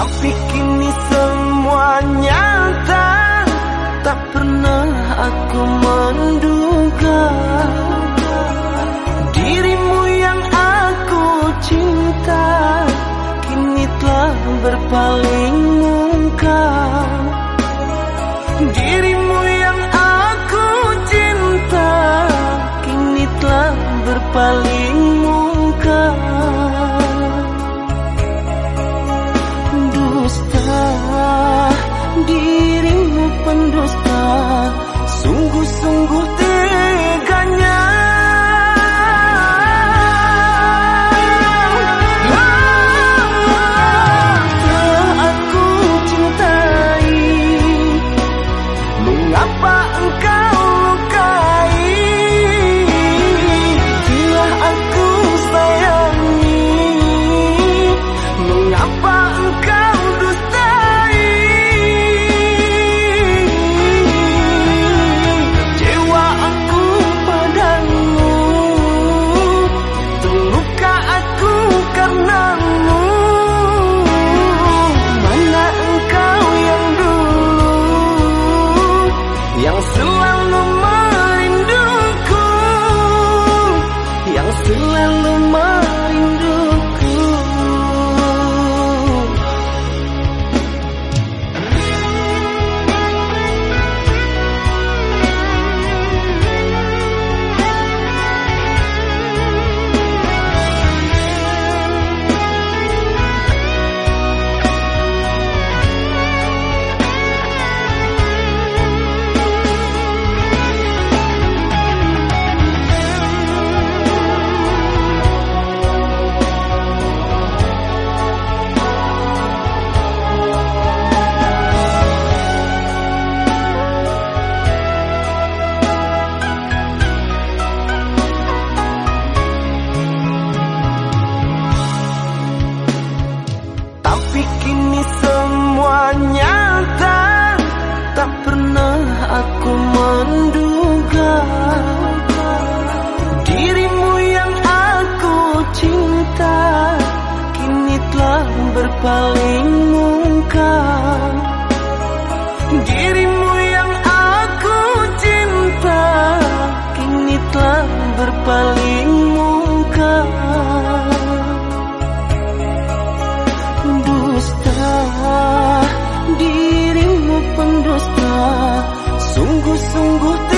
Tapi kini semuanya Tak pernah aku menduga. Dirimu yang aku cinta Kini telah berpaling muka. pendusta Dirimu pendusta. Sungguh-sungguh paling mungkar Dirimu yang aku cinta Kini telah berpaling mungkar Dusta Dirimu pendusta Sungguh-sungguh